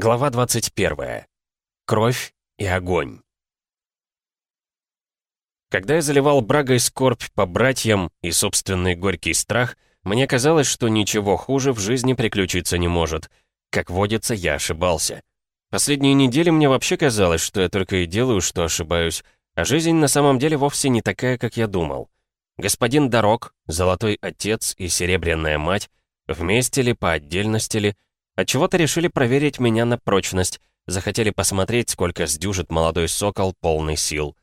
Глава 21. Кровь и огонь. Когда я заливал брагой скорбь по братьям и собственный горький страх, мне казалось, что ничего хуже в жизни приключиться не может. Как водится, я ошибался. Последние недели мне вообще казалось, что я только и делаю, что ошибаюсь, а жизнь на самом деле вовсе не такая, как я думал. Господин Дорог, Золотой Отец и Серебряная Мать, вместе ли, по отдельности ли, отчего-то решили проверить меня на прочность, захотели посмотреть, сколько сдюжит молодой сокол полный сил.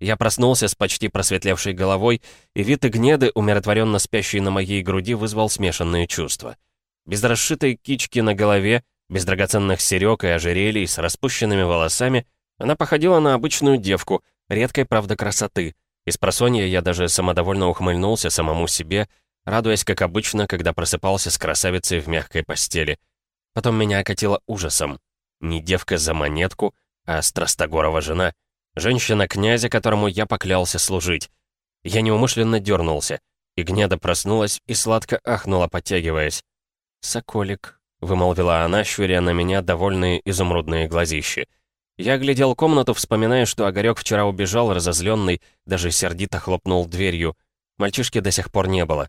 Я проснулся с почти просветлевшей головой, и вид Игнеды, умиротворенно спящий на моей груди, вызвал смешанные чувства. Без расшитой кички на голове, без драгоценных серёг и ожерелий, с распущенными волосами, она походила на обычную девку, редкой, правда, красоты. Из просонья я даже самодовольно ухмыльнулся самому себе, радуясь, как обычно, когда просыпался с красавицей в мягкой постели. Потом меня окатило ужасом. Не девка за монетку, а Страстогорова жена — Женщина князя, которому я поклялся служить. Я неумышленно дернулся. И гнеда проснулась и сладко ахнула, подтягиваясь. «Соколик», — вымолвила она, щуря на меня довольные изумрудные глазищи. Я глядел комнату, вспоминая, что Огарёк вчера убежал, разозленный, даже сердито хлопнул дверью. Мальчишки до сих пор не было.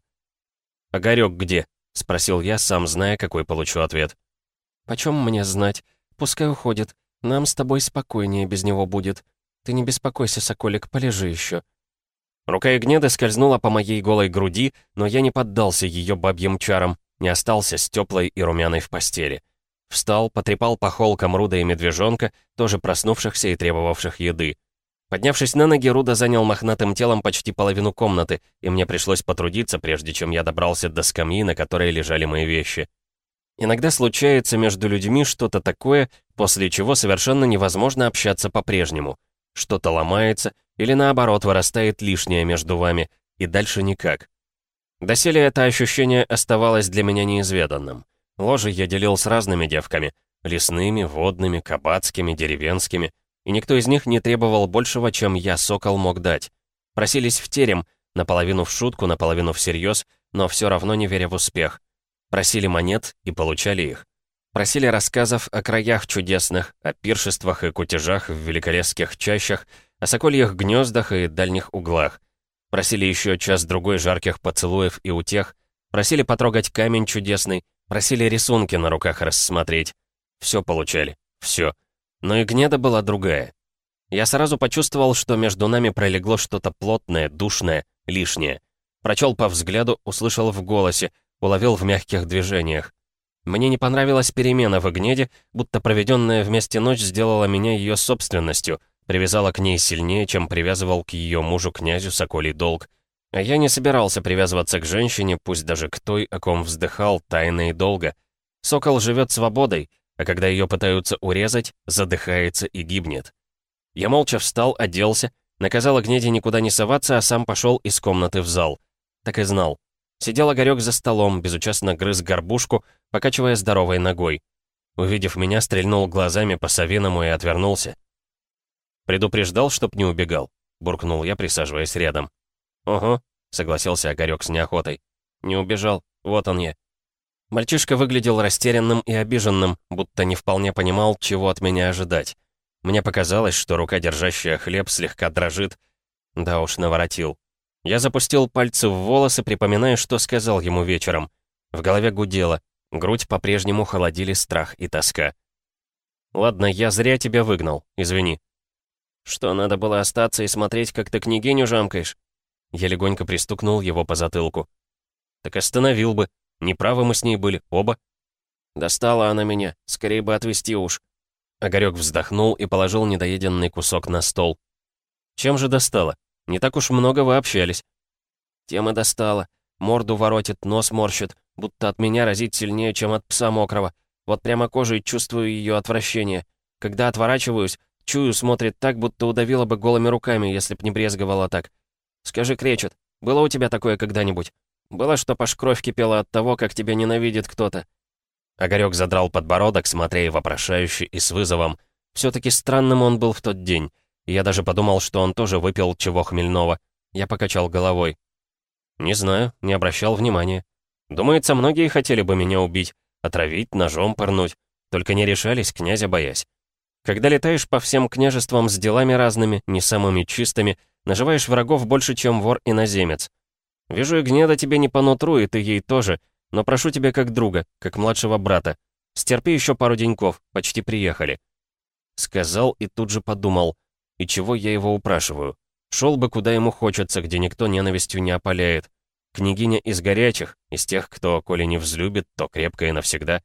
«Огарёк где?» — спросил я, сам зная, какой получу ответ. «Почем мне знать? Пускай уходит. Нам с тобой спокойнее без него будет», «Ты не беспокойся, Соколик, полежи еще». Рука Игнеды скользнула по моей голой груди, но я не поддался ее бабьим чарам, не остался с теплой и румяной в постели. Встал, потрепал по холкам Руда и Медвежонка, тоже проснувшихся и требовавших еды. Поднявшись на ноги, Руда занял мохнатым телом почти половину комнаты, и мне пришлось потрудиться, прежде чем я добрался до скамьи, на которой лежали мои вещи. Иногда случается между людьми что-то такое, после чего совершенно невозможно общаться по-прежнему что-то ломается или наоборот вырастает лишнее между вами, и дальше никак. Доселе это ощущение оставалось для меня неизведанным. Ложи я делил с разными девками, лесными, водными, кабацкими, деревенскими, и никто из них не требовал большего, чем я, сокол, мог дать. Просились в терем, наполовину в шутку, наполовину всерьез, но все равно не веря в успех. Просили монет и получали их. Просили рассказов о краях чудесных, о пиршествах и кутежах в великолепских чащах, о сокольях гнездах и дальних углах. Просили еще час-другой жарких поцелуев и утех, просили потрогать камень чудесный, просили рисунки на руках рассмотреть. Все получали, все. Но и гнеда была другая. Я сразу почувствовал, что между нами пролегло что-то плотное, душное, лишнее. Прочел по взгляду, услышал в голосе, уловил в мягких движениях. Мне не понравилась перемена в Игнеде, будто проведенная вместе ночь сделала меня ее собственностью, привязала к ней сильнее, чем привязывал к ее мужу-князю Соколий долг. А я не собирался привязываться к женщине, пусть даже к той, о ком вздыхал тайно и долго. Сокол живет свободой, а когда ее пытаются урезать, задыхается и гибнет. Я молча встал, оделся, наказал Игнеде никуда не соваться, а сам пошел из комнаты в зал. Так и знал. Сидел Огарёк за столом, безучастно грыз горбушку, покачивая здоровой ногой. Увидев меня, стрельнул глазами по Савиному и отвернулся. «Предупреждал, чтоб не убегал», — буркнул я, присаживаясь рядом. «Ого», — согласился Огарёк с неохотой. «Не убежал, вот он я». Мальчишка выглядел растерянным и обиженным, будто не вполне понимал, чего от меня ожидать. Мне показалось, что рука, держащая хлеб, слегка дрожит. Да уж, наворотил. Я запустил пальцы в волосы, припоминая, что сказал ему вечером. В голове гудело. Грудь по-прежнему холодили страх и тоска. «Ладно, я зря тебя выгнал, извини». «Что, надо было остаться и смотреть, как ты княгиню жамкаешь?» Я легонько пристукнул его по затылку. «Так остановил бы. Неправы мы с ней были, оба». «Достала она меня. Скорее бы отвезти уж». Огарёк вздохнул и положил недоеденный кусок на стол. «Чем же достала?» Не так уж много вы общались». Тема достала. Морду воротит, нос морщит, будто от меня разит сильнее, чем от пса мокрого. Вот прямо кожей чувствую ее отвращение. Когда отворачиваюсь, чую, смотрит так, будто удавила бы голыми руками, если б не брезговала так. Скажи, Кречет, было у тебя такое когда-нибудь? Было, что аж кровь кипела от того, как тебя ненавидит кто-то?» Огарёк задрал подбородок, смотря вопрошающе и с вызовом. все таки странным он был в тот день. Я даже подумал, что он тоже выпил чего хмельного. Я покачал головой. «Не знаю, не обращал внимания. Думается, многие хотели бы меня убить, отравить, ножом пырнуть. только не решались, князя боясь. Когда летаешь по всем княжествам с делами разными, не самыми чистыми, наживаешь врагов больше, чем вор-иноземец. Вижу, Игнеда тебе не по нутру, и ты ей тоже, но прошу тебя как друга, как младшего брата. Стерпи еще пару деньков, почти приехали». Сказал и тут же подумал, и чего я его упрашиваю. Шел бы, куда ему хочется, где никто ненавистью не опаляет. Княгиня из горячих, из тех, кто, коли не взлюбит, то крепко и навсегда.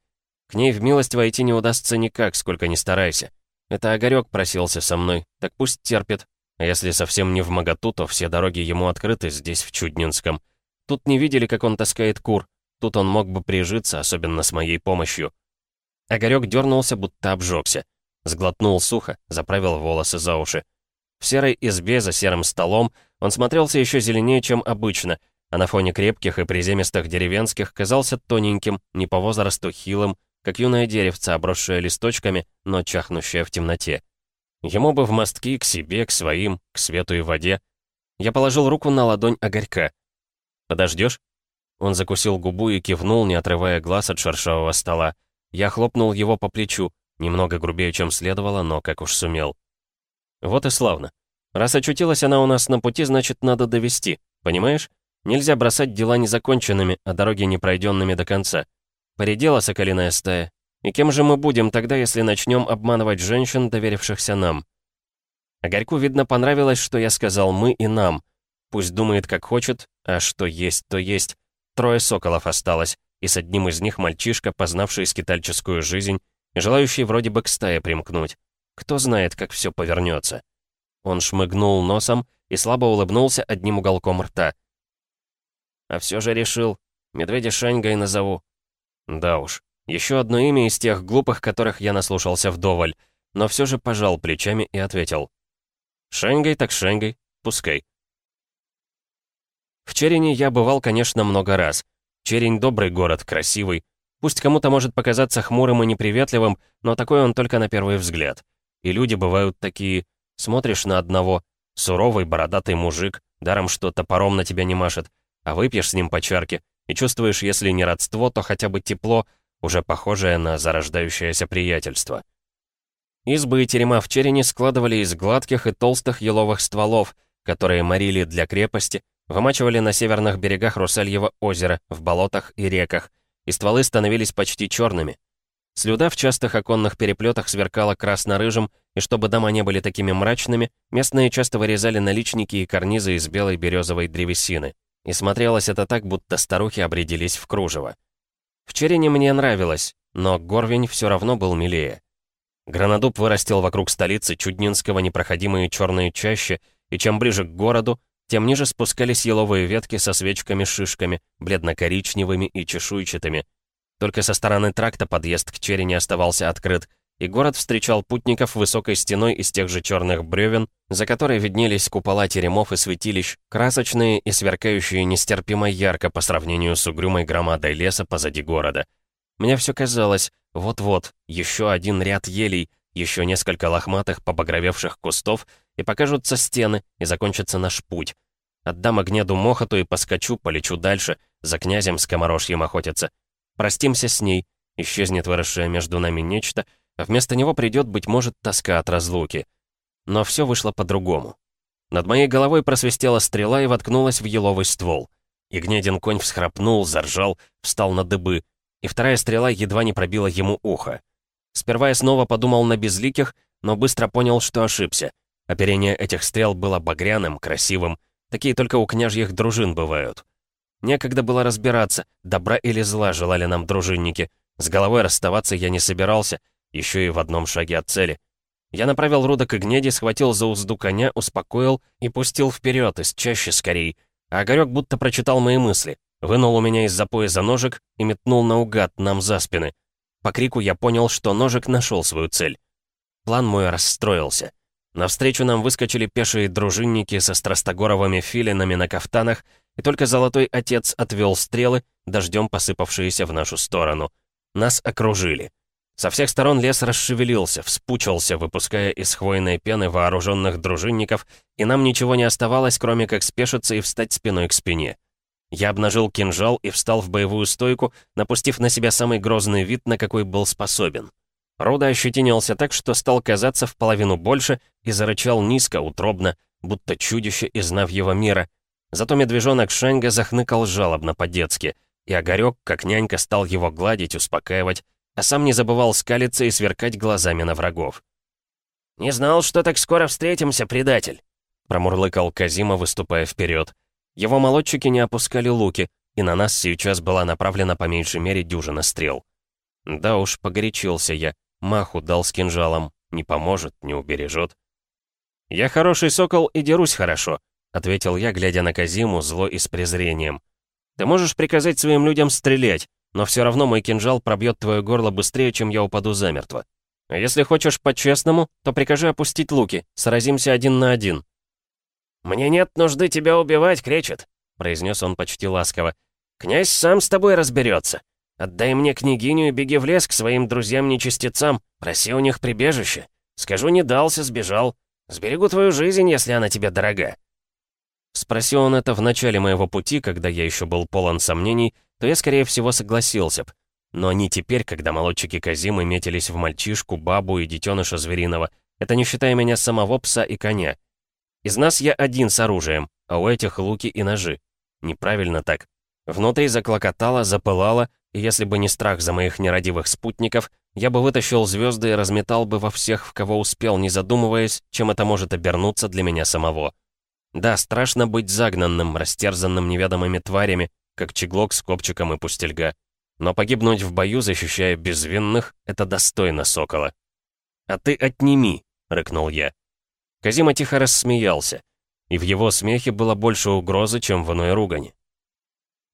К ней в милость войти не удастся никак, сколько ни старайся. Это Огарёк просился со мной, так пусть терпит. А если совсем не в моготу, то все дороги ему открыты здесь, в Чуднинском. Тут не видели, как он таскает кур. Тут он мог бы прижиться, особенно с моей помощью. Огарёк дернулся, будто обжегся. Сглотнул сухо, заправил волосы за уши. В серой избе за серым столом он смотрелся еще зеленее, чем обычно, а на фоне крепких и приземистых деревенских казался тоненьким, не по возрасту хилым, как юное деревце, обросшее листочками, но чахнущее в темноте. Ему бы в мостки, к себе, к своим, к свету и воде. Я положил руку на ладонь огорька. «Подождешь?» Он закусил губу и кивнул, не отрывая глаз от шершавого стола. Я хлопнул его по плечу, немного грубее, чем следовало, но как уж сумел. Вот и славно. Раз очутилась она у нас на пути, значит, надо довести, понимаешь? Нельзя бросать дела незаконченными, а дороги непройденными до конца. Поредела соколиная стая. И кем же мы будем тогда, если начнем обманывать женщин, доверившихся нам? А Горьку, видно, понравилось, что я сказал «мы» и «нам». Пусть думает, как хочет, а что есть, то есть. Трое соколов осталось, и с одним из них мальчишка, познавший скитальческую жизнь желающий вроде бы к стае примкнуть. Кто знает, как все повернется. Он шмыгнул носом и слабо улыбнулся одним уголком рта. А все же решил, медведя Шаньгой назову. Да уж, еще одно имя из тех глупых, которых я наслушался вдоволь, но все же пожал плечами и ответил. Шенгой так Шенгой, пускай. В Черине я бывал, конечно, много раз. Черень — добрый город, красивый. Пусть кому-то может показаться хмурым и неприветливым, но такой он только на первый взгляд. И люди бывают такие. Смотришь на одного, суровый бородатый мужик, даром что топором на тебя не машет, а выпьешь с ним по чарке, и чувствуешь, если не родство, то хотя бы тепло, уже похожее на зарождающееся приятельство. Избы и терема в Черене складывали из гладких и толстых еловых стволов, которые морили для крепости, вымачивали на северных берегах Русальева озера, в болотах и реках, и стволы становились почти черными. Слюда в частых оконных переплетах сверкала красно-рыжим, и чтобы дома не были такими мрачными, местные часто вырезали наличники и карнизы из белой березовой древесины. И смотрелось это так, будто старухи обрядились в кружево. В Черене мне нравилось, но Горвень все равно был милее. Гранадуб вырастил вокруг столицы Чуднинского непроходимые черные чащи, и чем ближе к городу, тем ниже спускались еловые ветки со свечками-шишками, бледно-коричневыми и чешуйчатыми. Только со стороны тракта подъезд к Черене оставался открыт, и город встречал путников высокой стеной из тех же черных бревен, за которой виднелись купола теремов и святилищ, красочные и сверкающие нестерпимо ярко по сравнению с угрюмой громадой леса позади города. Мне все казалось, вот-вот, еще один ряд елей, еще несколько лохматых побагровевших кустов, и покажутся стены, и закончится наш путь. Отдам огнеду мохоту и поскочу, полечу дальше, за князем скоморожьем охотиться. Простимся с ней, исчезнет выросшее между нами нечто — а вместо него придет, быть может, тоска от разлуки. Но все вышло по-другому. Над моей головой просвистела стрела и воткнулась в еловый ствол. И гнедин конь всхрапнул, заржал, встал на дыбы, и вторая стрела едва не пробила ему ухо. Сперва я снова подумал на безликих, но быстро понял, что ошибся. Оперение этих стрел было багряным, красивым. Такие только у княжьих дружин бывают. Некогда было разбираться, добра или зла желали нам дружинники. С головой расставаться я не собирался — еще и в одном шаге от цели. Я направил Руда к Игнеди, схватил за узду коня, успокоил и пустил вперед, из чаще скорей. А Огарёк будто прочитал мои мысли. Вынул у меня из-за пояса ножик и метнул наугад нам за спины. По крику я понял, что ножик нашел свою цель. План мой расстроился. Навстречу нам выскочили пешие дружинники со страстогоровыми филинами на кафтанах, и только золотой отец отвел стрелы, дождем посыпавшиеся в нашу сторону. Нас окружили. Со всех сторон лес расшевелился, вспучился, выпуская из хвойной пены вооруженных дружинников, и нам ничего не оставалось, кроме как спешиться и встать спиной к спине. Я обнажил кинжал и встал в боевую стойку, напустив на себя самый грозный вид, на какой был способен. Руда ощетинился так, что стал казаться в половину больше и зарычал низко, утробно, будто чудище из Навьего мира. Зато медвежонок Шенга захныкал жалобно по-детски, и Огарёк, как нянька, стал его гладить, успокаивать, а сам не забывал скалиться и сверкать глазами на врагов. «Не знал, что так скоро встретимся, предатель!» промурлыкал Казима, выступая вперед. Его молодчики не опускали луки, и на нас сейчас была направлена по меньшей мере дюжина стрел. Да уж, погорячился я, маху дал с кинжалом, не поможет, не убережет. «Я хороший сокол и дерусь хорошо», — ответил я, глядя на Казиму, зло и с презрением. «Ты можешь приказать своим людям стрелять, но все равно мой кинжал пробьет твое горло быстрее, чем я упаду замертво. А если хочешь по-честному, то прикажи опустить луки, сразимся один на один». «Мне нет нужды тебя убивать, кречет», — произнес он почти ласково. «Князь сам с тобой разберется. Отдай мне княгиню и беги в лес к своим друзьям-нечистецам, проси у них прибежище. Скажу, не дался, сбежал. Сберегу твою жизнь, если она тебе дорога». Спросил он это в начале моего пути, когда я еще был полон сомнений, то я, скорее всего, согласился б. Но не теперь, когда молодчики Казимы метились в мальчишку, бабу и детеныша звериного, это не считая меня самого пса и коня. Из нас я один с оружием, а у этих луки и ножи. Неправильно так. Внутри заклокотало, запылало, и если бы не страх за моих нерадивых спутников, я бы вытащил звезды и разметал бы во всех, в кого успел, не задумываясь, чем это может обернуться для меня самого. Да, страшно быть загнанным, растерзанным неведомыми тварями, как чеглок с копчиком и пустельга. Но погибнуть в бою, защищая безвинных, это достойно сокола. «А ты отними!» — рыкнул я. Казима тихо рассмеялся, и в его смехе было больше угрозы, чем в иной ругани.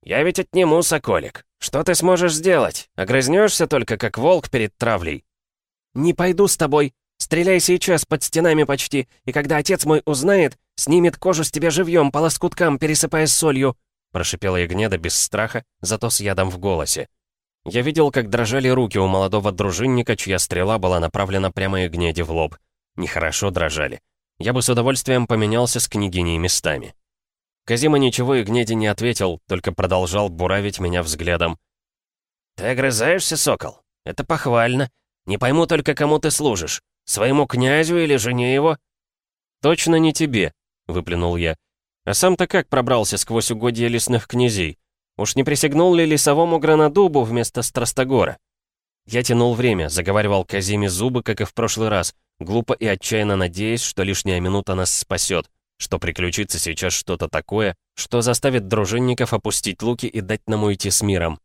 «Я ведь отниму, соколик. Что ты сможешь сделать? Огрызнешься только, как волк перед травлей?» «Не пойду с тобой. Стреляй сейчас под стенами почти, и когда отец мой узнает, снимет кожу с тебя живьем по лоскуткам, пересыпая солью», прошипела Ягнеда без страха, зато с ядом в голосе. Я видел, как дрожали руки у молодого дружинника, чья стрела была направлена прямо Ягнеде в лоб. Нехорошо дрожали. Я бы с удовольствием поменялся с княгиней местами. Казима ничего и гнеди не ответил, только продолжал буравить меня взглядом. «Ты огрызаешься, сокол? Это похвально. Не пойму только, кому ты служишь. Своему князю или жене его?» «Точно не тебе», — выплюнул я. «А сам-то как пробрался сквозь угодья лесных князей? Уж не присягнул ли лесовому гранадубу вместо Страстогора?» Я тянул время, заговаривал Казиме зубы, как и в прошлый раз, глупо и отчаянно надеясь, что лишняя минута нас спасет что приключится сейчас что-то такое, что заставит дружинников опустить луки и дать нам уйти с миром.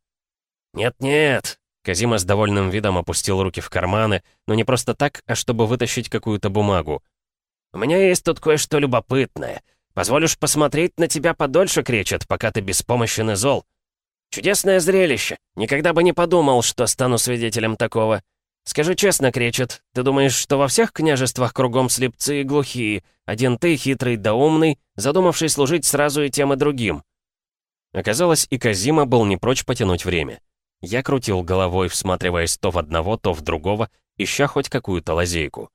«Нет-нет!» Казима с довольным видом опустил руки в карманы, но не просто так, а чтобы вытащить какую-то бумагу. «У меня есть тут кое-что любопытное. Позволишь посмотреть на тебя подольше, кричат, пока ты беспомощен и зол. Чудесное зрелище. Никогда бы не подумал, что стану свидетелем такого. «Скажи честно, Кречет, ты думаешь, что во всех княжествах кругом слепцы и глухие, один ты, хитрый да умный, задумавший служить сразу и тем и другим?» Оказалось, и Казима был не прочь потянуть время. Я крутил головой, всматриваясь то в одного, то в другого, ища хоть какую-то лазейку.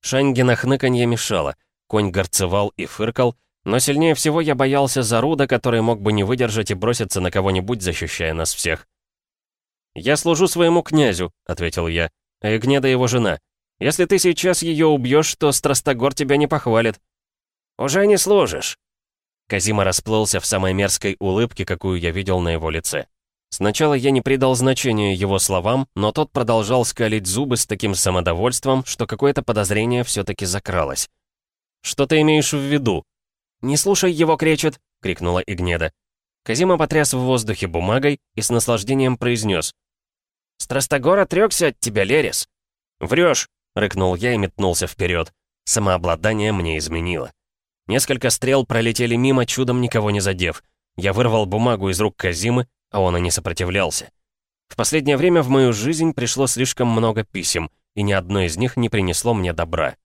Шаньгина хныканье мешало, конь горцевал и фыркал, но сильнее всего я боялся Заруда, который мог бы не выдержать и броситься на кого-нибудь, защищая нас всех. «Я служу своему князю», — ответил я. Эгнеда его жена. Если ты сейчас ее убьешь, то Страстогор тебя не похвалит». «Уже не служишь». Казима расплылся в самой мерзкой улыбке, какую я видел на его лице. Сначала я не придал значения его словам, но тот продолжал скалить зубы с таким самодовольством, что какое-то подозрение все-таки закралось. «Что ты имеешь в виду?» «Не слушай его, кричит!» — крикнула Игнеда. Казима потряс в воздухе бумагой и с наслаждением произнес. Страстогор отрекся от тебя, Лерис!» «Врешь!» — рыкнул я и метнулся вперед. Самообладание мне изменило. Несколько стрел пролетели мимо, чудом никого не задев. Я вырвал бумагу из рук Казимы, а он и не сопротивлялся. В последнее время в мою жизнь пришло слишком много писем, и ни одно из них не принесло мне добра.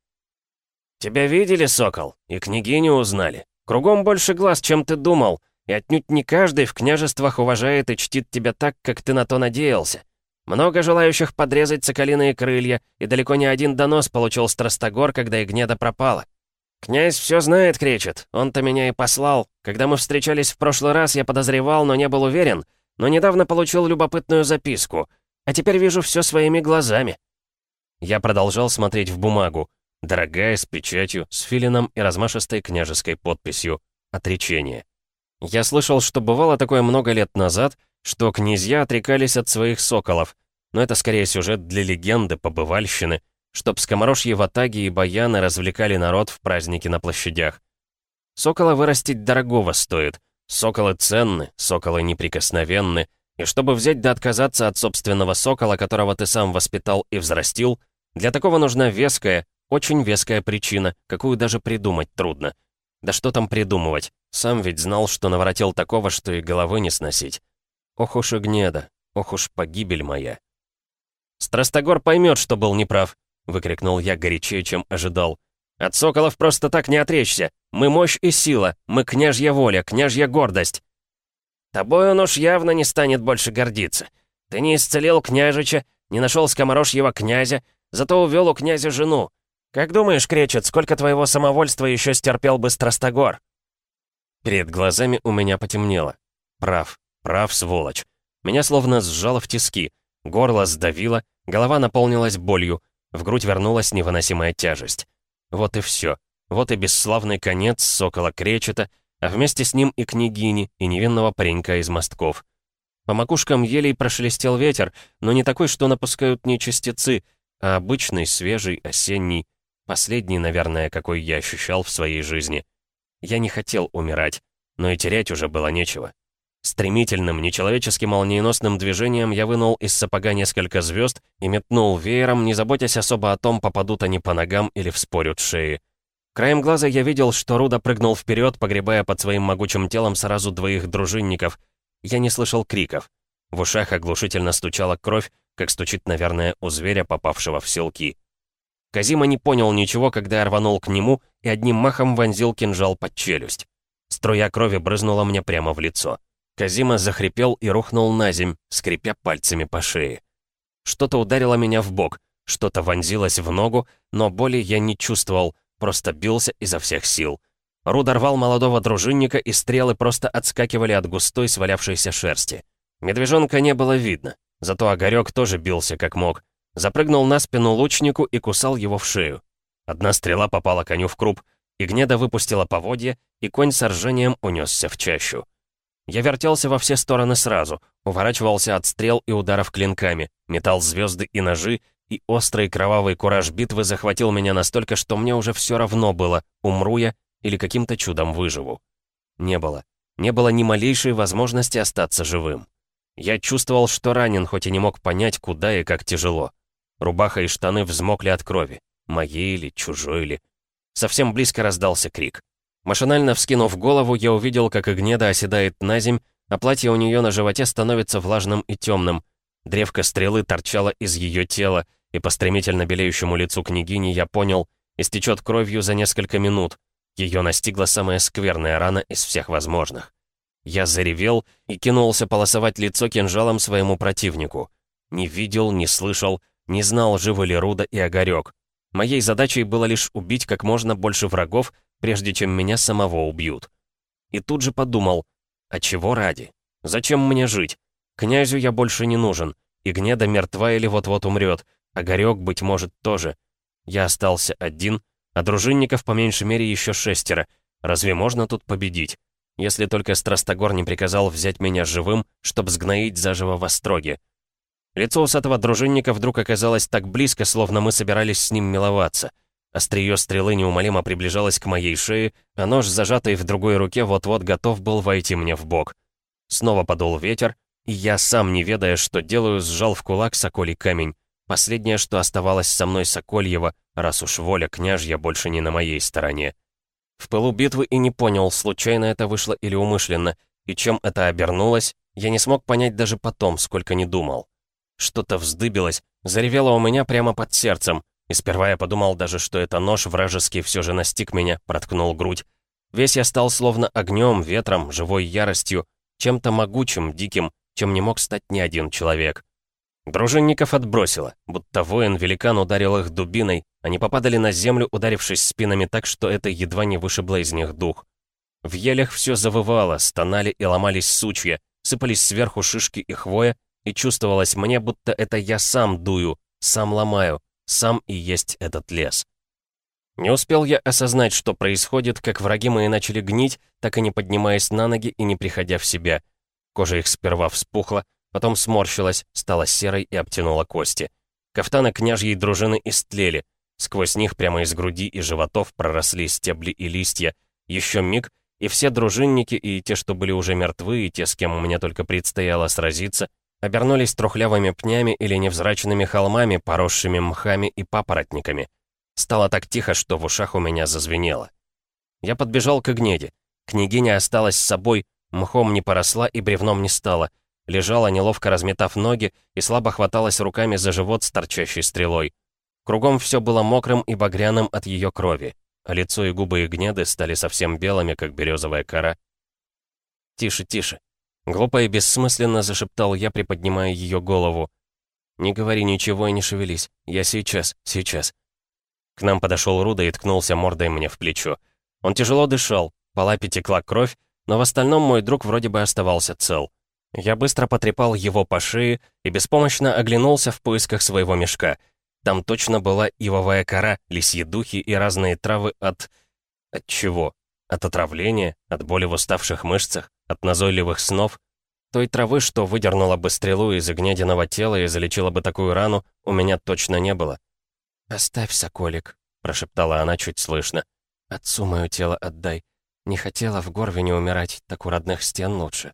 «Тебя видели, сокол, и княгиню узнали. Кругом больше глаз, чем ты думал, и отнюдь не каждый в княжествах уважает и чтит тебя так, как ты на то надеялся. Много желающих подрезать соколиные крылья, и далеко не один донос получил Страстогор, когда Игнеда пропала. «Князь все знает, кричит. Он-то меня и послал. Когда мы встречались в прошлый раз, я подозревал, но не был уверен. Но недавно получил любопытную записку. А теперь вижу все своими глазами». Я продолжал смотреть в бумагу. Дорогая, с печатью, с филином и размашистой княжеской подписью. Отречение. Я слышал, что бывало такое много лет назад, что князья отрекались от своих соколов, но это скорее сюжет для легенды, побывальщины, чтоб скоморожьи ватаги и баяны развлекали народ в праздники на площадях. Сокола вырастить дорогого стоит. Соколы ценны, соколы неприкосновенны, и чтобы взять да отказаться от собственного сокола, которого ты сам воспитал и взрастил, для такого нужна веская, очень веская причина, какую даже придумать трудно. Да что там придумывать? Сам ведь знал, что наворотил такого, что и головы не сносить. Ох уж и гнеда, ох уж погибель моя. «Страстогор поймет, что был неправ», — выкрикнул я горячее, чем ожидал. «От соколов просто так не отречься. Мы мощь и сила, мы княжья воля, княжья гордость». «Тобой он уж явно не станет больше гордиться. Ты не исцелил княжича, не нашел скоморожьего князя, зато увел у князя жену. Как думаешь, Кречет, сколько твоего самовольства еще стерпел бы Страстогор?» Перед глазами у меня потемнело. Прав, прав, сволочь. Меня словно сжало в тиски. Горло сдавило, голова наполнилась болью, в грудь вернулась невыносимая тяжесть. Вот и все. Вот и бесславный конец сокола Кречета, а вместе с ним и княгини, и невинного паренька из мостков. По макушкам елей прошелестел ветер, но не такой, что напускают не частицы, а обычный, свежий, осенний, последний, наверное, какой я ощущал в своей жизни. Я не хотел умирать, но и терять уже было нечего. Стремительным, нечеловеческим молниеносным движением я вынул из сапога несколько звезд и метнул веером, не заботясь особо о том, попадут они по ногам или вспорют шеи. Краем глаза я видел, что Руда прыгнул вперед, погребая под своим могучим телом сразу двоих дружинников. Я не слышал криков. В ушах оглушительно стучала кровь, как стучит, наверное, у зверя, попавшего в селки. Казима не понял ничего, когда я рванул к нему и одним махом вонзил кинжал под челюсть. Струя крови брызнула мне прямо в лицо. Казима захрипел и рухнул на земь, скрипя пальцами по шее. Что-то ударило меня в бок, что-то вонзилось в ногу, но боли я не чувствовал, просто бился изо всех сил. Руда рвал молодого дружинника, и стрелы просто отскакивали от густой свалявшейся шерсти. Медвежонка не было видно, зато Огарёк тоже бился как мог. Запрыгнул на спину лучнику и кусал его в шею. Одна стрела попала коню в круп, и гнеда выпустила поводья, и конь с ржанием унесся в чащу. Я вертелся во все стороны сразу, уворачивался от стрел и ударов клинками, метал звезды и ножи, и острый кровавый кураж битвы захватил меня настолько, что мне уже все равно было, умру я или каким-то чудом выживу. Не было. Не было ни малейшей возможности остаться живым. Я чувствовал, что ранен, хоть и не мог понять, куда и как тяжело. Рубаха и штаны взмокли от крови. Моей или чужой ли. Совсем близко раздался крик. Машинально вскинув голову, я увидел, как Игнеда оседает на земь, а платье у нее на животе становится влажным и темным. Древко стрелы торчало из ее тела, и по стремительно белеющему лицу княгини я понял, истечет кровью за несколько минут. Ее настигла самая скверная рана из всех возможных. Я заревел и кинулся полосовать лицо кинжалом своему противнику. Не видел, не слышал, не знал, живы ли Руда и Огарёк. Моей задачей было лишь убить как можно больше врагов, прежде чем меня самого убьют. И тут же подумал, а чего ради? Зачем мне жить? Князю я больше не нужен, и Гнеда мертва или вот-вот умрет, а Горек, быть может, тоже. Я остался один, а дружинников по меньшей мере еще шестеро. Разве можно тут победить? Если только Страстогор не приказал взять меня живым, чтобы сгноить заживо в Остроге. Лицо усатого дружинника вдруг оказалось так близко, словно мы собирались с ним миловаться — Остриё стрелы неумолимо приближалось к моей шее, а нож, зажатый в другой руке, вот-вот готов был войти мне в бок. Снова подул ветер, и я, сам не ведая, что делаю, сжал в кулак соколий камень. Последнее, что оставалось со мной Сокольева, раз уж воля княжья больше не на моей стороне. В пылу битвы и не понял, случайно это вышло или умышленно, и чем это обернулось, я не смог понять даже потом, сколько не думал. Что-то вздыбилось, заревело у меня прямо под сердцем, и сперва я подумал даже, что это нож вражеский все же настиг меня, проткнул грудь. Весь я стал словно огнем, ветром, живой яростью, чем-то могучим, диким, чем не мог стать ни один человек. Дружинников отбросило, будто воин-великан ударил их дубиной, они попадали на землю, ударившись спинами так, что это едва не вышибло из них дух. В елях все завывало, стонали и ломались сучья, сыпались сверху шишки и хвоя, и чувствовалось мне, будто это я сам дую, сам ломаю, сам и есть этот лес. Не успел я осознать, что происходит, как враги мои начали гнить, так и не поднимаясь на ноги и не приходя в себя. Кожа их сперва вспухла, потом сморщилась, стала серой и обтянула кости. Кафтаны княжьей дружины истлели. Сквозь них прямо из груди и животов проросли стебли и листья. Еще миг, и все дружинники, и те, что были уже мертвы, и те, с кем мне только предстояло сразиться, обернулись трухлявыми пнями или невзрачными холмами, поросшими мхами и папоротниками. Стало так тихо, что в ушах у меня зазвенело. Я подбежал к Игнеде. Княгиня осталась с собой, мхом не поросла и бревном не стала. Лежала, неловко разметав ноги, и слабо хваталась руками за живот с торчащей стрелой. Кругом все было мокрым и багряным от ее крови, а лицо и губы Игнеды стали совсем белыми, как березовая кора. «Тише, тише!» Глупо и бессмысленно зашептал я, приподнимая ее голову. «Не говори ничего и не шевелись. Я сейчас, сейчас». К нам подошел Руда и ткнулся мордой мне в плечо. Он тяжело дышал, по лапе текла кровь, но в остальном мой друг вроде бы оставался цел. Я быстро потрепал его по шее и беспомощно оглянулся в поисках своего мешка. Там точно была ивовая кора, лисьи духи и разные травы от... От чего? От отравления? От боли в уставших мышцах? От назойливых снов? Той травы, что выдернула бы стрелу из огнединого тела и залечила бы такую рану, у меня точно не было. «Оставь, соколик», — прошептала она чуть слышно. «Отцу мое тело отдай. Не хотела в горве умирать, так у родных стен лучше».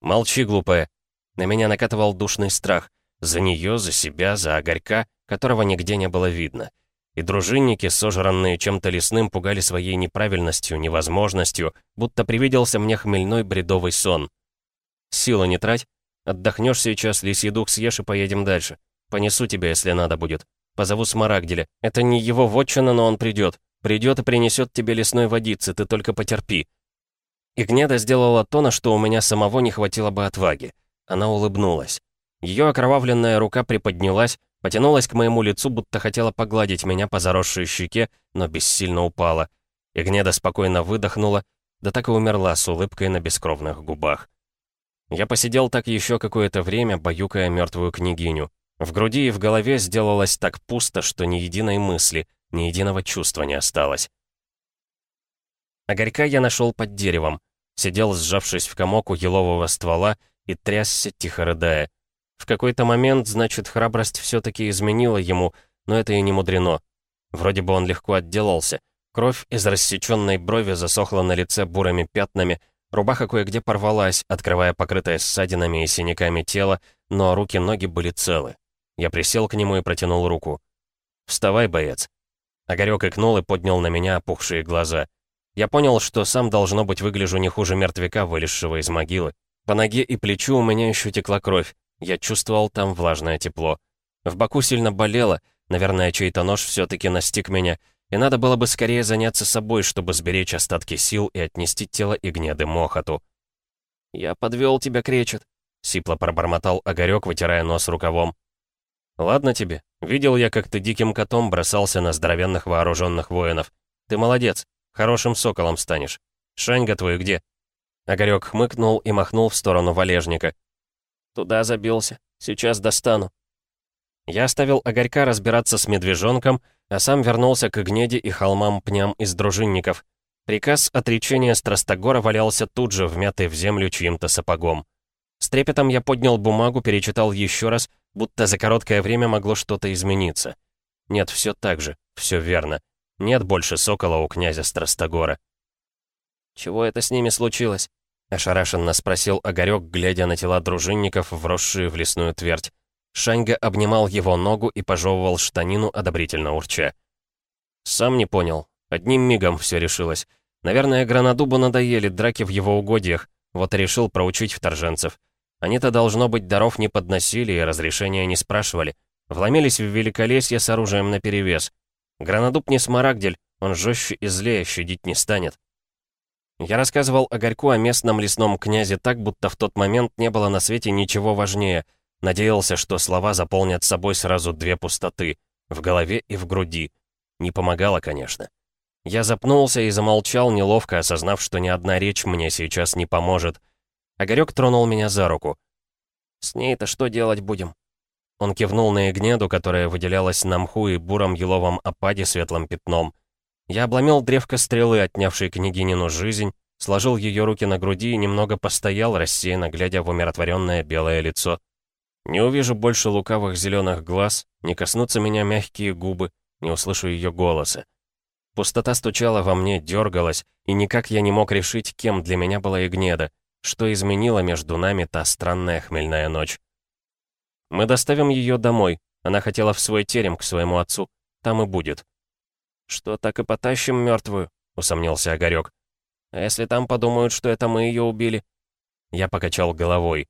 «Молчи, глупая!» На меня накатывал душный страх. За нее, за себя, за огорька, которого нигде не было видно. И дружинники, сожранные чем-то лесным, пугали своей неправильностью, невозможностью, будто привиделся мне хмельной бредовый сон. Силу не трать. Отдохнешь сейчас, лисий дух съешь и поедем дальше. Понесу тебя, если надо будет. Позову Смарагделя. Это не его вотчина, но он придет. Придет и принесет тебе лесной водицы, ты только потерпи. Игнеда сделала то, на что у меня самого не хватило бы отваги. Она улыбнулась. Ее окровавленная рука приподнялась, потянулась к моему лицу, будто хотела погладить меня по заросшей щеке, но бессильно упала. Игнеда спокойно выдохнула, да так и умерла с улыбкой на бескровных губах. Я посидел так еще какое-то время, баюкая мертвую княгиню. В груди и в голове сделалось так пусто, что ни единой мысли, ни единого чувства не осталось. Огорька я нашел под деревом. Сидел, сжавшись в комок у елового ствола, и трясся, тихо рыдая. В какой-то момент, значит, храбрость все-таки изменила ему, но это и не мудрено. Вроде бы он легко отделался. Кровь из рассеченной брови засохла на лице бурыми пятнами, рубаха кое-где порвалась, открывая покрытое ссадинами и синяками тело, но руки-ноги были целы. Я присел к нему и протянул руку. «Вставай, боец!» Огарёк икнул и поднял на меня опухшие глаза. Я понял, что сам, должно быть, выгляжу не хуже мертвяка, вылезшего из могилы. По ноге и плечу у меня еще текла кровь. Я чувствовал там влажное тепло. В боку сильно болело, наверное, чей-то нож все-таки настиг меня, и надо было бы скорее заняться собой, чтобы сберечь остатки сил и отнести тело Игнеды Мохоту. «Я подвел тебя, кречет», — сипло пробормотал Огарёк, вытирая нос рукавом. «Ладно тебе. Видел я, как ты диким котом бросался на здоровенных вооруженных воинов. Ты молодец. Хорошим соколом станешь. Шаньга твой где?» Огарёк хмыкнул и махнул в сторону валежника. «Туда забился. Сейчас достану». Я оставил Огарька разбираться с медвежонком, а сам вернулся к гнеди и холмам-пням из дружинников. Приказ отречения Страстогора валялся тут же, вмятый в землю чьим-то сапогом. С трепетом я поднял бумагу, перечитал еще раз, будто за короткое время могло что-то измениться. Нет, все так же, все верно. Нет больше сокола у князя Страстогора. «Чего это с ними случилось?» — ошарашенно спросил Огарёк, глядя на тела дружинников, вросшие в лесную твердь. Шаньга обнимал его ногу и пожевывал штанину, одобрительно урча. «Сам не понял. Одним мигом все решилось. Наверное, Гранадубу надоели драки в его угодьях, вот и решил проучить вторженцев. Они-то, должно быть, даров не подносили и разрешения не спрашивали. Вломились в великолесье с оружием наперевес. Гранадуб не смарагдель, он жестче и злее, щадить не станет. Я рассказывал Огарьку о местном лесном князе так, будто в тот момент не было на свете ничего важнее. Надеялся, что слова заполнят собой сразу две пустоты — в голове и в груди. Не помогало, конечно. Я запнулся и замолчал, неловко осознав, что ни одна речь мне сейчас не поможет. Огарёк тронул меня за руку. «С ней-то что делать будем?» Он кивнул на Игнеду, которая выделялась на мху и буром еловом опаде светлым пятном. Я обломил древко стрелы, отнявшей княгинину жизнь, сложил ее руки на груди и немного постоял, рассеянно глядя в умиротворенное белое лицо. Не увижу больше лукавых зеленых глаз, не коснутся меня мягкие губы, не услышу ее голоса. Пустота стучала во мне, дергалась, и никак я не мог решить, кем для меня была Игнеда, что изменила между нами та странная хмельная ночь. Мы доставим ее домой. Она хотела в свой терем к своему отцу. Там и будет. Что, так и потащим мертвую? усомнился Огарек. А если там подумают, что это мы ее убили? Я покачал головой.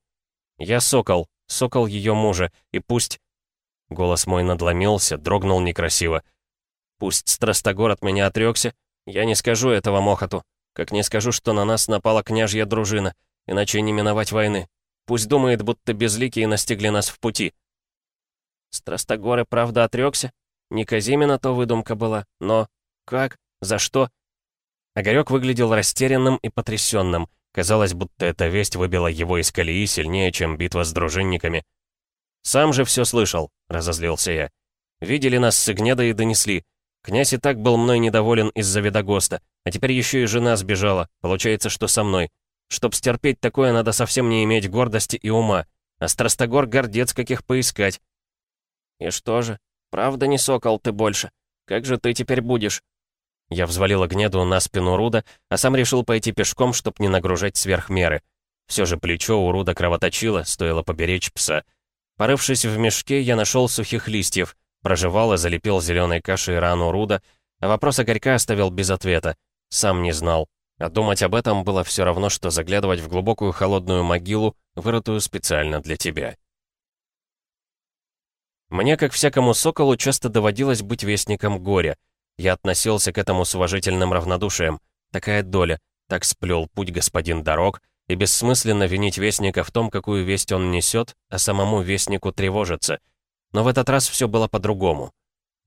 Я сокол, сокол ее мужа, и пусть... Голос мой надломился, дрогнул некрасиво. Пусть Страстогор от меня отрекся, я не скажу этого Мохоту, как не скажу, что на нас напала княжья дружина, иначе не миновать войны. Пусть думает, будто безликие настигли нас в пути. Страстогоры, правда, отрекся? Не Казимина то выдумка была, но... Как? За что? Огарёк выглядел растерянным и потрясенным. Казалось, будто эта весть выбила его из колеи сильнее, чем битва с дружинниками. «Сам же все слышал», — разозлился я. «Видели нас с Игнедой и донесли. Князь и так был мной недоволен из-за Видогоста, а теперь еще и жена сбежала. Получается, что со мной. Чтоб стерпеть такое, надо совсем не иметь гордости и ума. А Страстогор гордец каких поискать. И что же, правда не сокол ты больше? Как же ты теперь будешь? Я взвалил гнеду на спину Руда, а сам решил пойти пешком, чтоб не нагружать сверх меры. Все же плечо у Руда кровоточило, стоило поберечь пса. Порывшись в мешке, я нашел сухих листьев, прожевал и залепил зеленой кашей рану Руда, а вопрос Игорька оставил без ответа. Сам не знал, а думать об этом было все равно, что заглядывать в глубокую холодную могилу, вырытую специально для тебя. Мне, как всякому соколу, часто доводилось быть вестником горя. Я относился к этому с уважительным равнодушием. Такая доля, так сплел путь господин дорог, и бессмысленно винить вестника в том, какую весть он несет, а самому вестнику тревожиться. Но в этот раз все было по-другому.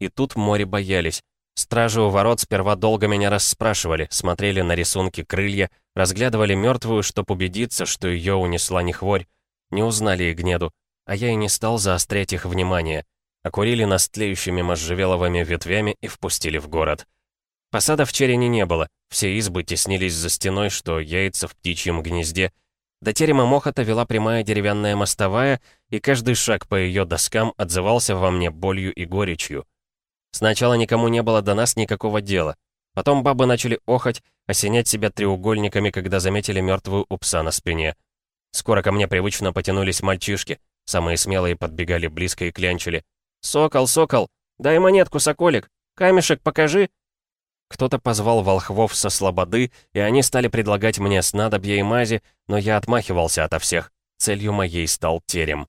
И тут море боялись, Стражи у ворот сперва долго меня расспрашивали, смотрели на рисунки крылья, разглядывали мертвую, чтоб убедиться, что ее унесла не хворь. Не узнали и гнеду, а я и не стал заострять их внимание. Окурили нас тлеющими можжевеловыми ветвями и впустили в город. Посада в Черене не было, все избы теснились за стеной, что яйца в птичьем гнезде. До терема Мохота вела прямая деревянная мостовая, и каждый шаг по ее доскам отзывался во мне болью и горечью. Сначала никому не было до нас никакого дела. Потом бабы начали охать, осенять себя треугольниками, когда заметили мертвую у пса на спине. Скоро ко мне привычно потянулись мальчишки. Самые смелые подбегали близко и клянчили. «Сокол, сокол, дай монетку, соколик! Камешек покажи!» Кто-то позвал волхвов со слободы, и они стали предлагать мне снадобья и мази, но я отмахивался ото всех. Целью моей стал терем.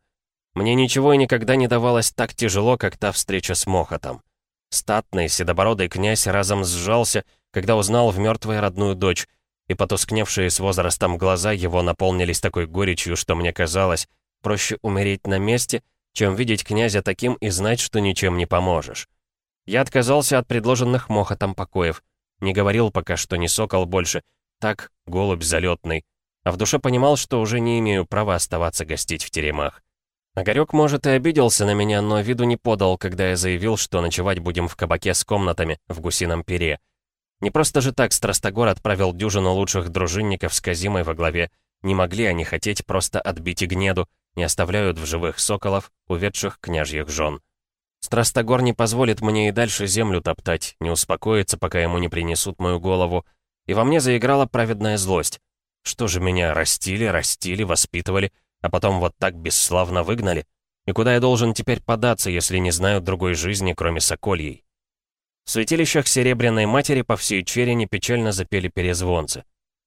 Мне ничего и никогда не давалось так тяжело, как та встреча с Мохотом. Статный, седобородый князь разом сжался, когда узнал в мертвой родную дочь, и потускневшие с возрастом глаза его наполнились такой горечью, что мне казалось, проще умереть на месте, чем видеть князя таким и знать, что ничем не поможешь. Я отказался от предложенных мохотом покоев, не говорил пока, что не сокол больше, так, голубь залетный, а в душе понимал, что уже не имею права оставаться гостить в теремах. Огарёк, может, и обиделся на меня, но виду не подал, когда я заявил, что ночевать будем в кабаке с комнатами в гусином пере. Не просто же так Страстогор отправил дюжину лучших дружинников с Казимой во главе. Не могли они хотеть просто отбить Игнеду, не оставляют в живых соколов, уведших княжьих жен. Страстогор не позволит мне и дальше землю топтать, не успокоится, пока ему не принесут мою голову. И во мне заиграла праведная злость. Что же меня растили, растили, воспитывали, а потом вот так бесславно выгнали? И куда я должен теперь податься, если не знаю другой жизни, кроме Сокольей? В святилищах Серебряной Матери по всей Черени печально запели перезвонцы.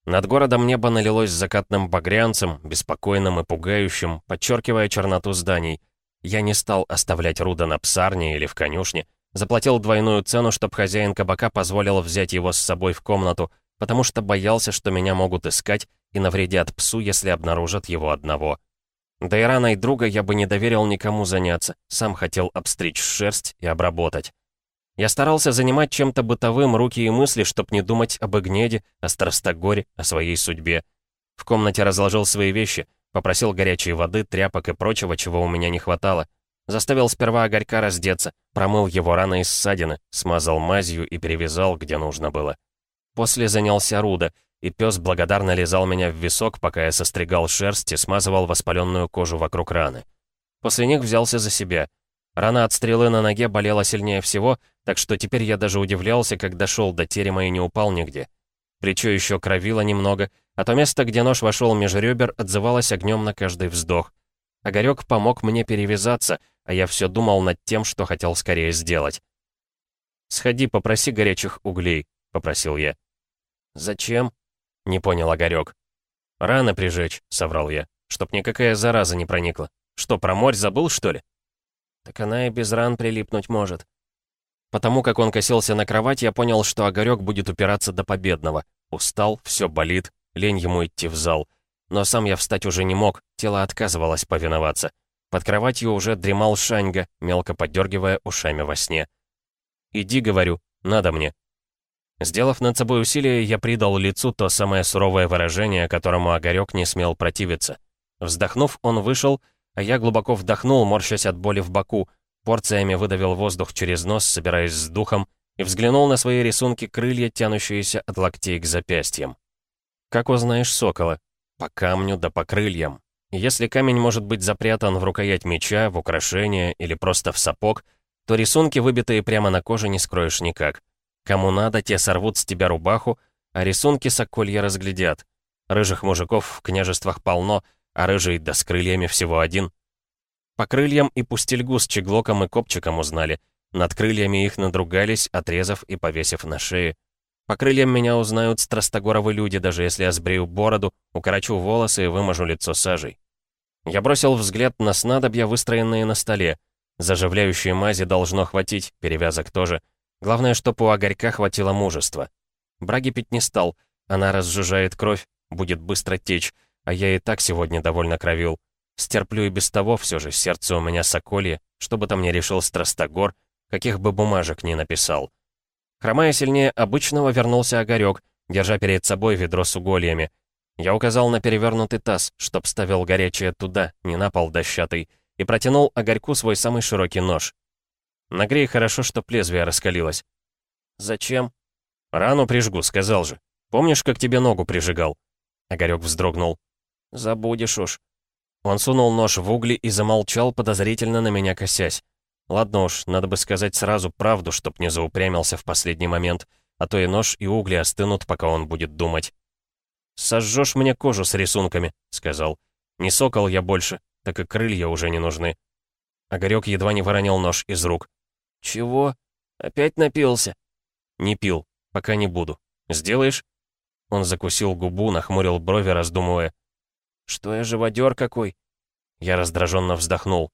Над городом небо налилось закатным багрянцем, беспокойным и пугающим, подчеркивая черноту зданий. Я не стал оставлять Руда на псарне или в конюшне, заплатил двойную цену, чтобы хозяин кабака позволил взять его с собой в комнату, потому что боялся, что меня могут искать и навредят псу, если обнаружат его одного. Да и раной друга я бы не доверил никому заняться, сам хотел обстричь шерсть и обработать. Я старался занимать чем-то бытовым руки и мысли, чтоб не думать об Игнеде, о Страстогоре, о своей судьбе. В комнате разложил свои вещи, попросил горячей воды, тряпок и прочего, чего у меня не хватало. Заставил сперва Огорька раздеться, промыл его раны из ссадины, смазал мазью и перевязал, где нужно было. После занялся Руда, и пес благодарно лизал меня в висок, пока я состригал шерсть и смазывал воспаленную кожу вокруг раны. После них взялся за себя. Рана от стрелы на ноге болела сильнее всего, так что теперь я даже удивлялся, когда шел до терема и не упал нигде. Плечо еще кровило немного, а то место, где нож вошел меж ребер, отзывалось огнем на каждый вздох. Огарек помог мне перевязаться, а я все думал над тем, что хотел скорее сделать. «Сходи, попроси горячих углей», — попросил я. «Зачем?» — не понял Огарек. «Рано прижечь», — соврал я, — «чтоб никакая зараза не проникла. Что, про морь забыл, что ли?» «Так она и без ран прилипнуть может». Потому как он косился на кровать, я понял, что Огарек будет упираться до победного. Устал, все болит, лень ему идти в зал. Но сам я встать уже не мог, тело отказывалось повиноваться. Под кроватью уже дремал Шаньга, мелко подергивая ушами во сне. «Иди, — говорю, — надо мне». Сделав над собой усилие, я придал лицу то самое суровое выражение, которому Огарёк не смел противиться. Вздохнув, он вышел, а я глубоко вдохнул, морщась от боли в боку, порциями выдавил воздух через нос, собираясь с духом, и взглянул на свои рисунки крылья, тянущиеся от локтей к запястьям. Как узнаешь сокола? По камню да по крыльям. Если камень может быть запрятан в рукоять меча, в украшение или просто в сапог, то рисунки, выбитые прямо на коже, не скроешь никак. Кому надо, те сорвут с тебя рубаху, а рисунки соколья разглядят. Рыжих мужиков в княжествах полно, а рыжий да с крыльями всего один. По крыльям и пустельгу с чеглоком и копчиком узнали. Над крыльями их надругались, отрезав и повесив на шее. По крыльям меня узнают страстогоровы люди, даже если я сбрею бороду, укорочу волосы и выможу лицо сажей. Я бросил взгляд на снадобья, выстроенные на столе. Заживляющие мази должно хватить, перевязок тоже. Главное, чтоб у огорька хватило мужества. Браги пить не стал, она разжижает кровь, будет быстро течь, а я и так сегодня довольно кровил. Стерплю и без того, все же сердце у меня соколье, что бы там ни решил Страстогор, каких бы бумажек ни написал. Хромая сильнее обычного, вернулся Огарёк, держа перед собой ведро с угольями. Я указал на перевернутый таз, чтоб ставил горячее туда, не на пол дощатый, и протянул Огарьку свой самый широкий нож. Нагрей хорошо, чтоб лезвие раскалилось. «Зачем?» «Рану прижгу», — сказал же. «Помнишь, как тебе ногу прижигал?» Огарёк вздрогнул. «Забудешь уж». Он сунул нож в угли и замолчал, подозрительно на меня косясь. Ладно уж, надо бы сказать сразу правду, чтоб не заупрямился в последний момент, а то и нож, и угли остынут, пока он будет думать. «Сожжешь мне кожу с рисунками», — сказал. «Не сокол я больше, так и крылья уже не нужны». Огарёк едва не выронил нож из рук. «Чего? Опять напился?» «Не пил, пока не буду. Сделаешь?» Он закусил губу, нахмурил брови, раздумывая. «Что я живодер какой?» Я раздраженно вздохнул.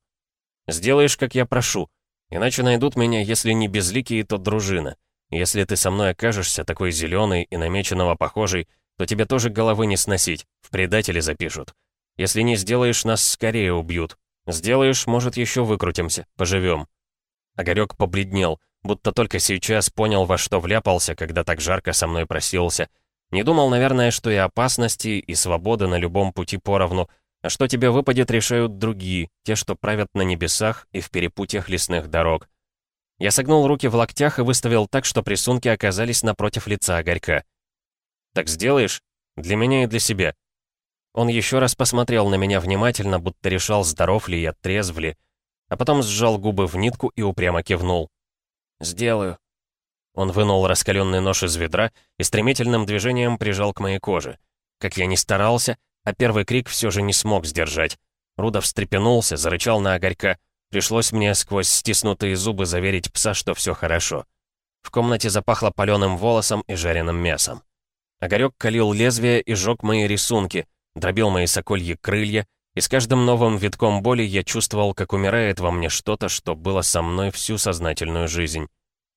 Сделаешь, как я прошу. Иначе найдут меня, если не безликие, то дружина. Если ты со мной окажешься такой зеленый и намеченного похожий, то тебе тоже головы не сносить, в предатели запишут. Если не сделаешь, нас скорее убьют. Сделаешь, может, еще выкрутимся, поживем. Огарек побледнел, будто только сейчас понял, во что вляпался, когда так жарко со мной просился. Не думал, наверное, что и опасности, и свободы на любом пути поровну, а что тебе выпадет, решают другие, те, что правят на небесах и в перепутьях лесных дорог. Я согнул руки в локтях и выставил так, что рисунки оказались напротив лица Огорька. «Так сделаешь? Для меня и для себя». Он еще раз посмотрел на меня внимательно, будто решал, здоров ли я, трезв ли, а потом сжал губы в нитку и упрямо кивнул. «Сделаю». Он вынул раскаленный нож из ведра и стремительным движением прижал к моей коже. Как я ни старался, а первый крик все же не смог сдержать. Рудов встрепенулся, зарычал на огорька. Пришлось мне сквозь стиснутые зубы заверить пса, что все хорошо. В комнате запахло паленым волосом и жареным мясом. Огарек калил лезвие и жег мои рисунки, дробил мои сокольи крылья, и с каждым новым витком боли я чувствовал, как умирает во мне что-то, что было со мной всю сознательную жизнь.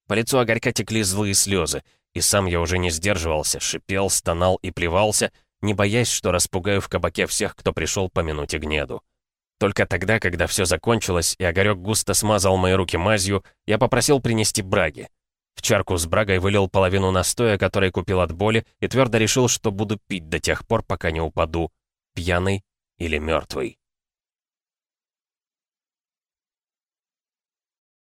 По лицу Огарька текли злые слезы, и сам я уже не сдерживался, шипел, стонал и плевался, не боясь, что распугаю в кабаке всех, кто пришел по минуте гнеду. Только тогда, когда все закончилось, и Огарек густо смазал мои руки мазью, я попросил принести браги. В чарку с брагой вылил половину настоя, который купил от боли, и твердо решил, что буду пить до тех пор, пока не упаду, пьяный или мертвый.